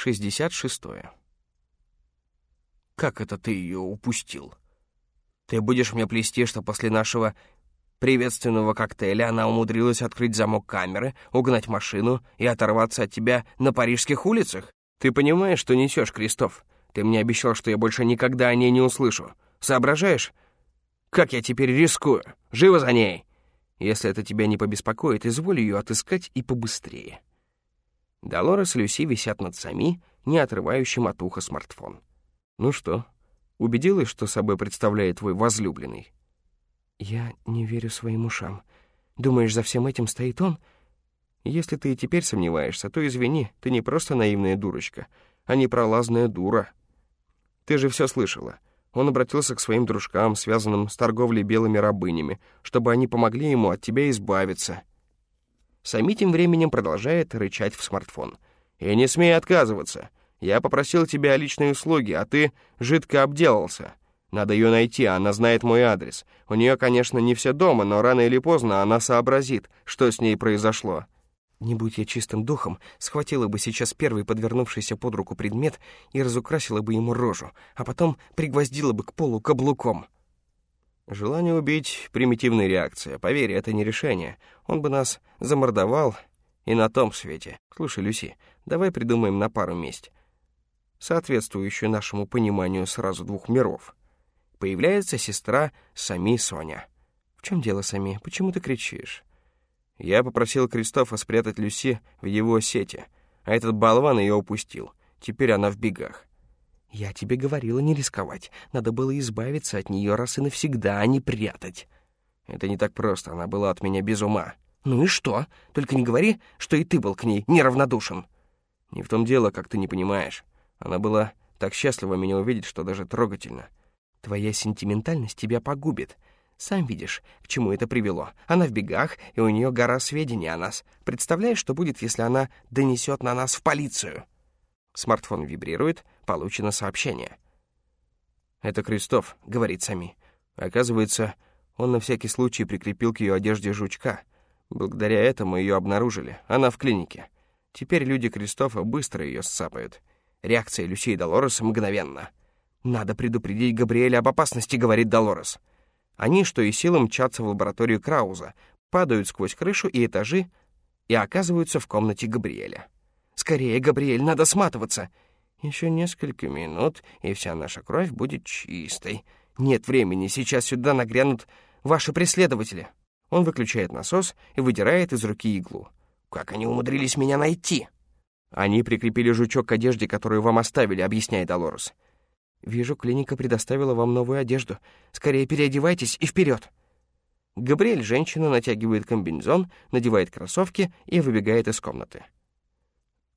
66. Как это ты ее упустил? Ты будешь мне плести, что после нашего приветственного коктейля она умудрилась открыть замок камеры, угнать машину и оторваться от тебя на парижских улицах? Ты понимаешь, что несешь, Кристоф? Ты мне обещал, что я больше никогда о ней не услышу. Соображаешь? Как я теперь рискую? Живо за ней! Если это тебя не побеспокоит, изволь ее отыскать и побыстрее. Долорес и Люси висят над Сами, не отрывающим от уха смартфон. Ну что, убедилась, что собой представляет твой возлюбленный? Я не верю своим ушам. Думаешь, за всем этим стоит он? Если ты и теперь сомневаешься, то извини, ты не просто наивная дурочка, а непролазная дура. Ты же все слышала. Он обратился к своим дружкам, связанным с торговлей белыми рабынями, чтобы они помогли ему от тебя избавиться. Сами тем временем продолжает рычать в смартфон. «И не смей отказываться. Я попросил тебя о личной услуге, а ты жидко обделался. Надо ее найти, она знает мой адрес. У нее, конечно, не все дома, но рано или поздно она сообразит, что с ней произошло». Не будь я чистым духом, схватила бы сейчас первый подвернувшийся под руку предмет и разукрасила бы ему рожу, а потом пригвоздила бы к полу каблуком. Желание убить — примитивная реакция. Поверь, это не решение. Он бы нас замордовал и на том свете. Слушай, Люси, давай придумаем на пару мест, соответствующую нашему пониманию сразу двух миров. Появляется сестра Сами Соня. В чем дело, Сами? Почему ты кричишь? Я попросил Кристофа спрятать Люси в его сети, а этот болван ее упустил. Теперь она в бегах. Я тебе говорила не рисковать. Надо было избавиться от нее раз и навсегда, а не прятать. Это не так просто, она была от меня без ума. Ну и что? Только не говори, что и ты был к ней неравнодушен. Не в том дело, как ты не понимаешь. Она была так счастлива меня увидеть, что даже трогательно. Твоя сентиментальность тебя погубит. Сам видишь, к чему это привело. Она в бегах, и у нее гора сведений о нас. Представляешь, что будет, если она донесет на нас в полицию?» Смартфон вибрирует, получено сообщение. «Это Крестов», — говорит Сами. Оказывается, он на всякий случай прикрепил к ее одежде жучка. Благодаря этому ее обнаружили. Она в клинике. Теперь люди Кристофа быстро ее сцапают. Реакция Люси и Долорес мгновенна. «Надо предупредить Габриэля об опасности», — говорит Долорес. Они, что и силы, мчатся в лабораторию Крауза, падают сквозь крышу и этажи и оказываются в комнате Габриэля. «Скорее, Габриэль, надо сматываться!» «Еще несколько минут, и вся наша кровь будет чистой. Нет времени, сейчас сюда нагрянут ваши преследователи». Он выключает насос и выдирает из руки иглу. «Как они умудрились меня найти?» «Они прикрепили жучок к одежде, которую вам оставили», — объясняет Долорес. «Вижу, клиника предоставила вам новую одежду. Скорее переодевайтесь и вперед!» Габриэль, женщина, натягивает комбинезон, надевает кроссовки и выбегает из комнаты.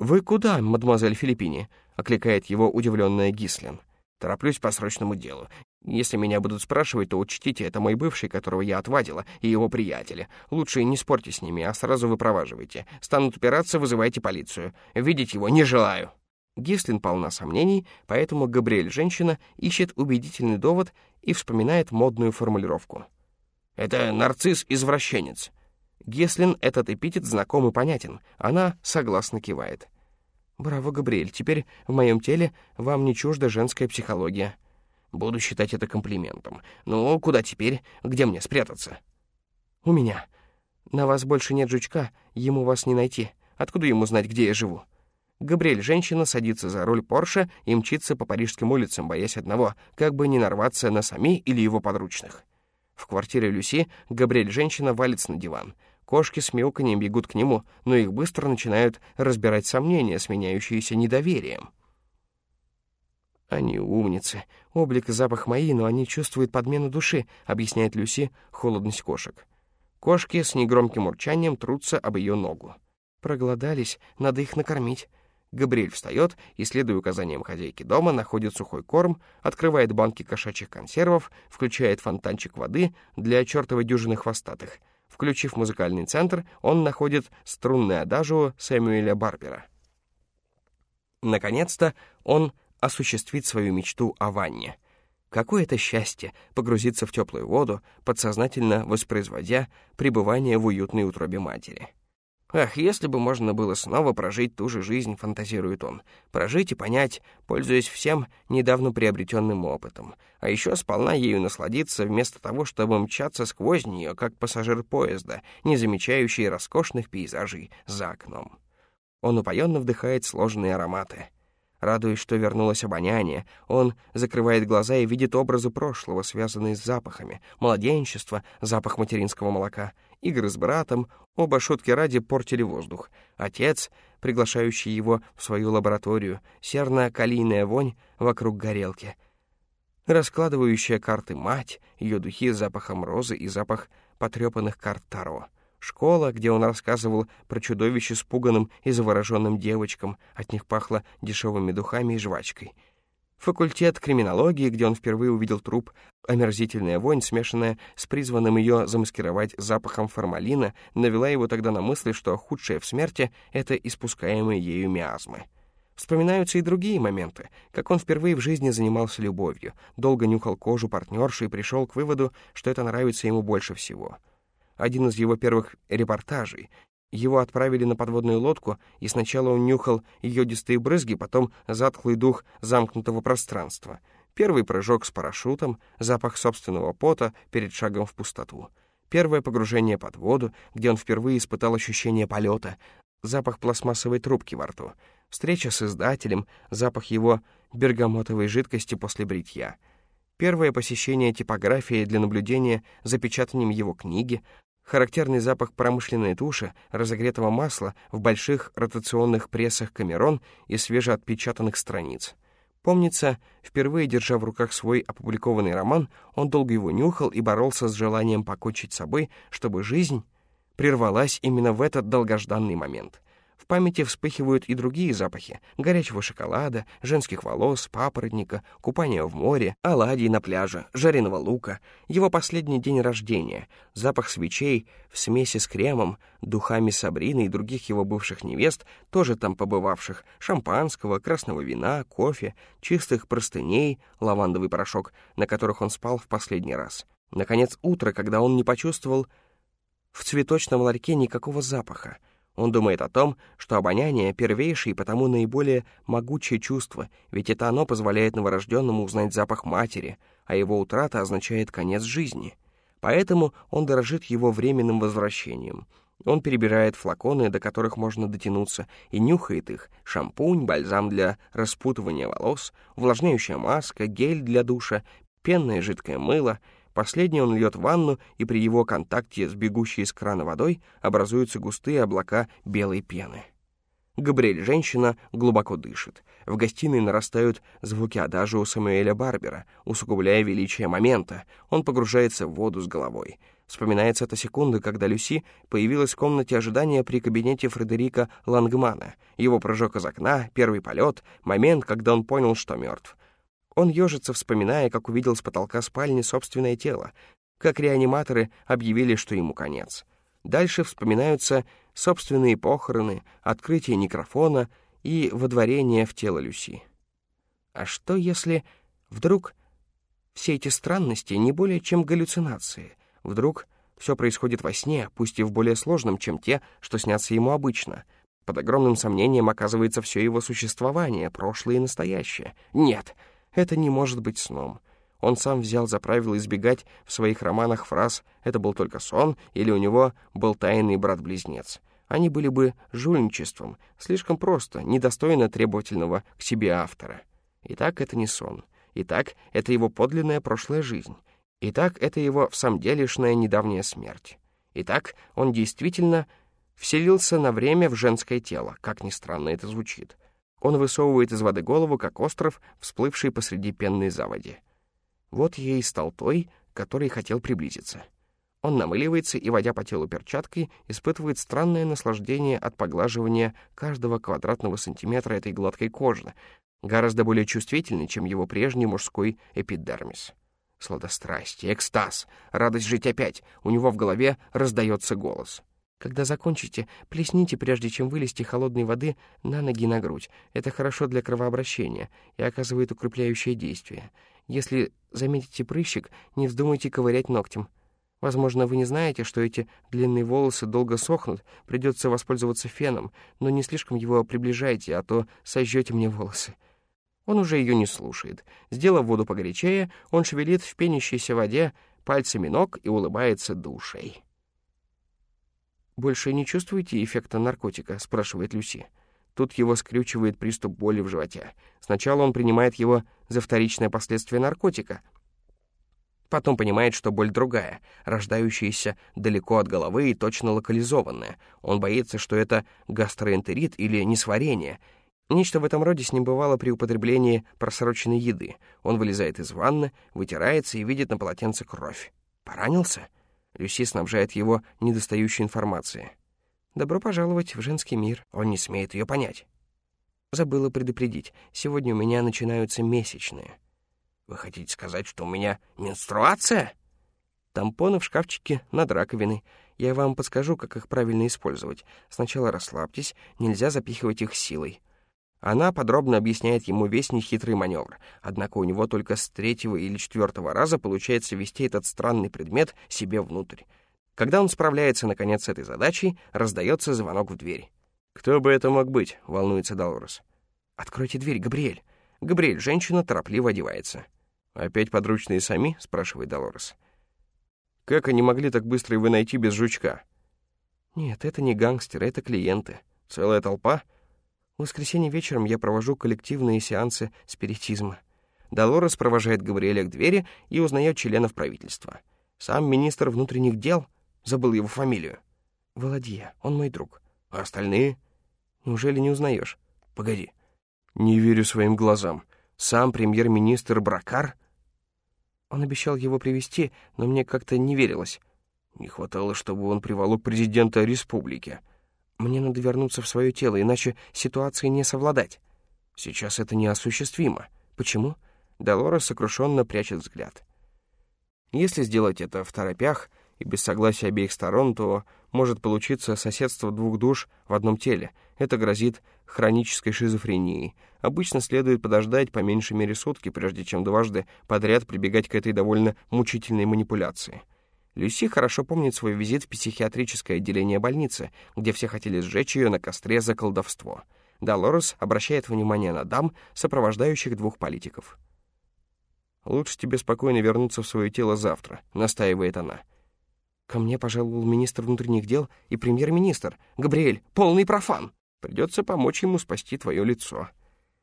«Вы куда, мадемуазель Филиппини?» — окликает его удивленная Гислин. «Тороплюсь по срочному делу. Если меня будут спрашивать, то учтите, это мой бывший, которого я отвадила, и его приятели. Лучше не спорьте с ними, а сразу выпроваживайте. Станут упираться, вызывайте полицию. Видеть его не желаю». Гислин полна сомнений, поэтому Габриэль, женщина, ищет убедительный довод и вспоминает модную формулировку. «Это нарцисс-извращенец». Геслин этот эпитет знаком и понятен. Она согласно кивает. «Браво, Габриэль, теперь в моем теле вам не чужда женская психология. Буду считать это комплиментом. Ну, куда теперь? Где мне спрятаться?» «У меня. На вас больше нет жучка, ему вас не найти. Откуда ему знать, где я живу?» Габриэль, женщина, садится за руль Порше и мчится по парижским улицам, боясь одного, как бы не нарваться на Сами или его подручных. В квартире Люси Габриэль, женщина, валится на диван. Кошки с мяуканьем бегут к нему, но их быстро начинают разбирать сомнения, сменяющиеся недоверием. «Они умницы. Облик и запах мои, но они чувствуют подмену души», — объясняет Люси холодность кошек. Кошки с негромким урчанием трутся об ее ногу. «Проголодались, надо их накормить». Габриэль встает и, следуя указаниям хозяйки дома, находит сухой корм, открывает банки кошачьих консервов, включает фонтанчик воды для чертовой дюжины хвостатых. Включив музыкальный центр, он находит струнное адажио Сэмюэля Барбера. Наконец-то он осуществит свою мечту о ванне. Какое это счастье погрузиться в теплую воду, подсознательно воспроизводя пребывание в уютной утробе матери. Ах, если бы можно было снова прожить ту же жизнь, фантазирует он. Прожить и понять, пользуясь всем недавно приобретенным опытом. А еще сполна ею насладиться, вместо того, чтобы мчаться сквозь нее, как пассажир поезда, не замечающий роскошных пейзажей за окном. Он упоенно вдыхает сложные ароматы — Радуясь, что вернулось обоняние, он закрывает глаза и видит образы прошлого, связанные с запахами. Младенчество, запах материнского молока, игры с братом, оба шутки ради портили воздух. Отец, приглашающий его в свою лабораторию, серно-калийная вонь вокруг горелки. Раскладывающая карты мать, ее духи с запахом розы и запах потрепанных карт Таро — Школа, где он рассказывал про чудовище с пуганым и завороженным девочкам, от них пахло дешевыми духами и жвачкой. Факультет криминологии, где он впервые увидел труп, омерзительная вонь, смешанная с призванным ее замаскировать запахом формалина, навела его тогда на мысль, что худшее в смерти — это испускаемые ею миазмы. Вспоминаются и другие моменты, как он впервые в жизни занимался любовью, долго нюхал кожу партнерши и пришел к выводу, что это нравится ему больше всего — один из его первых репортажей. Его отправили на подводную лодку, и сначала он нюхал йодистые брызги, потом затхлый дух замкнутого пространства. Первый прыжок с парашютом, запах собственного пота перед шагом в пустоту. Первое погружение под воду, где он впервые испытал ощущение полета, запах пластмассовой трубки во рту. Встреча с издателем, запах его бергамотовой жидкости после бритья. Первое посещение типографии для наблюдения за печатанием его книги, характерный запах промышленной туши, разогретого масла в больших ротационных прессах Камерон и свежеотпечатанных страниц. Помнится, впервые держа в руках свой опубликованный роман, он долго его нюхал и боролся с желанием покончить собой, чтобы жизнь прервалась именно в этот долгожданный момент — памяти вспыхивают и другие запахи — горячего шоколада, женских волос, папоротника, купания в море, оладий на пляже, жареного лука, его последний день рождения, запах свечей в смеси с кремом, духами Сабрины и других его бывших невест, тоже там побывавших, шампанского, красного вина, кофе, чистых простыней, лавандовый порошок, на которых он спал в последний раз. Наконец, утро, когда он не почувствовал в цветочном ларьке никакого запаха — он думает о том, что обоняние — первейшее и потому наиболее могучее чувство, ведь это оно позволяет новорожденному узнать запах матери, а его утрата означает конец жизни. Поэтому он дорожит его временным возвращением. Он перебирает флаконы, до которых можно дотянуться, и нюхает их. Шампунь, бальзам для распутывания волос, увлажняющая маска, гель для душа, пенное жидкое мыло — Последний он льет в ванну, и при его контакте с бегущей из крана водой образуются густые облака белой пены. Габриэль, женщина, глубоко дышит. В гостиной нарастают звуки адажа Самуэля Барбера, усугубляя величие момента. Он погружается в воду с головой. Вспоминается эта секунда, когда Люси появилась в комнате ожидания при кабинете Фредерика Лангмана. Его прыжок из окна, первый полет, момент, когда он понял, что мертв. Он ежится, вспоминая, как увидел с потолка спальни собственное тело, как реаниматоры объявили, что ему конец. Дальше вспоминаются собственные похороны, открытие некрофона и водворение в тело Люси. А что если вдруг все эти странности не более чем галлюцинации? Вдруг все происходит во сне, пусть и в более сложном, чем те, что снятся ему обычно. Под огромным сомнением оказывается все его существование, прошлое и настоящее. Нет, это не может быть сном. Он сам взял за правило избегать в своих романах фраз «это был только сон» или «у него был тайный брат-близнец». Они были бы жульничеством, слишком просто, недостойно требовательного к себе автора. Итак, это не сон. Итак, это его подлинная прошлая жизнь. Итак, это его в самом делешная недавняя смерть. Итак, он действительно вселился на время в женское тело, как ни странно это звучит. Он высовывает из воды голову, как остров, всплывший посреди пенной заводи. Вот ей стал той, который хотел приблизиться. Он намыливается и, водя по телу перчаткой, испытывает странное наслаждение от поглаживания каждого квадратного сантиметра этой гладкой кожи, гораздо более чувствительный, чем его прежний мужской эпидермис. Сладострастие, экстаз, радость жить опять. У него в голове раздается голос. Когда закончите, плесните, прежде чем вылезти холодной воды, на ноги на грудь. Это хорошо для кровообращения и оказывает укрепляющее действие. Если заметите прыщик, не вздумайте ковырять ногтем. Возможно, вы не знаете, что эти длинные волосы долго сохнут, придется воспользоваться феном, но не слишком его приближайте, а то сожжете мне волосы». Он уже ее не слушает. Сделав воду погорячее, он шевелит в пенящейся воде пальцами ног и улыбается душей. «Больше не чувствуете эффекта наркотика?» — спрашивает Люси. Тут его скрючивает приступ боли в животе. Сначала он принимает его за вторичное последствие наркотика. Потом понимает, что боль другая, рождающаяся далеко от головы и точно локализованная. Он боится, что это гастроэнтерит или несварение. Нечто в этом роде с ним бывало при употреблении просроченной еды. Он вылезает из ванны, вытирается и видит на полотенце кровь. Поранился? Люси снабжает его недостающей информацией. Добро пожаловать в женский мир. Он не смеет ее понять. Забыла предупредить. Сегодня у меня начинаются месячные. Вы хотите сказать, что у меня менструация? Тампоны в шкафчике над раковиной. Я вам подскажу, как их правильно использовать. Сначала расслабьтесь, нельзя запихивать их силой. Она подробно объясняет ему весь нехитрый маневр, однако у него только с третьего или четвертого раза получается ввести этот странный предмет себе внутрь. Когда он справляется, наконец, с этой задачей, раздается звонок в дверь. «Кто бы это мог быть?» — волнуется Долорес. «Откройте дверь, Габриэль». Габриэль, женщина, торопливо одевается. «Опять подручные сами?» — спрашивает Долорес. «Как они могли так быстро его найти без жучка?» «Нет, это не гангстеры, это клиенты. Целая толпа?» В воскресенье вечером я провожу коллективные сеансы спиритизма. Долорес провожает Габриэля к двери и узнает членов правительства. Сам министр внутренних дел — Забыл его фамилию. Володья, он мой друг. А остальные? Неужели не узнаешь? Погоди. Не верю своим глазам. Сам премьер-министр Бракар? Он обещал его привести, но мне как-то не верилось. Не хватало, чтобы он приволок президента республики. Мне надо вернуться в свое тело, иначе ситуации не совладать. Сейчас это неосуществимо. Почему? Долора сокрушенно прячет взгляд. Если сделать это в торопях, и без согласия обеих сторон, то может получиться соседство двух душ в одном теле. Это грозит хронической шизофренией. Обычно следует подождать по меньшей мере сутки, прежде чем дважды подряд прибегать к этой довольно мучительной манипуляции. Люси хорошо помнит свой визит в психиатрическое отделение больницы, где все хотели сжечь ее на костре за колдовство. Долорес обращает внимание на дам, сопровождающих двух политиков. «Лучше тебе спокойно вернуться в свое тело завтра», — настаивает она. Ко мне пожаловал министр внутренних дел и премьер-министр. Габриэль, полный профан. Придется помочь ему спасти твое лицо.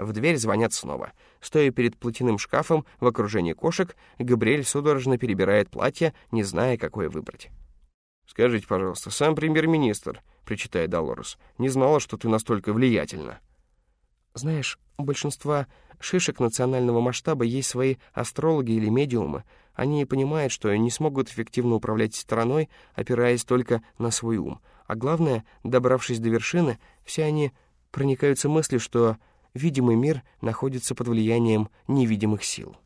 В дверь звонят снова. Стоя перед платяным шкафом в окружении кошек, Габриэль судорожно перебирает платье, не зная, какое выбрать. «Скажите, пожалуйста, сам премьер-министр», — причитает Долорес, — «не знала, что ты настолько влиятельна». «Знаешь, у большинства шишек национального масштаба есть свои астрологи или медиумы. Они понимают, что не смогут эффективно управлять страной, опираясь только на свой ум. А главное, добравшись до вершины, все они проникаются мыслью, что видимый мир находится под влиянием невидимых сил.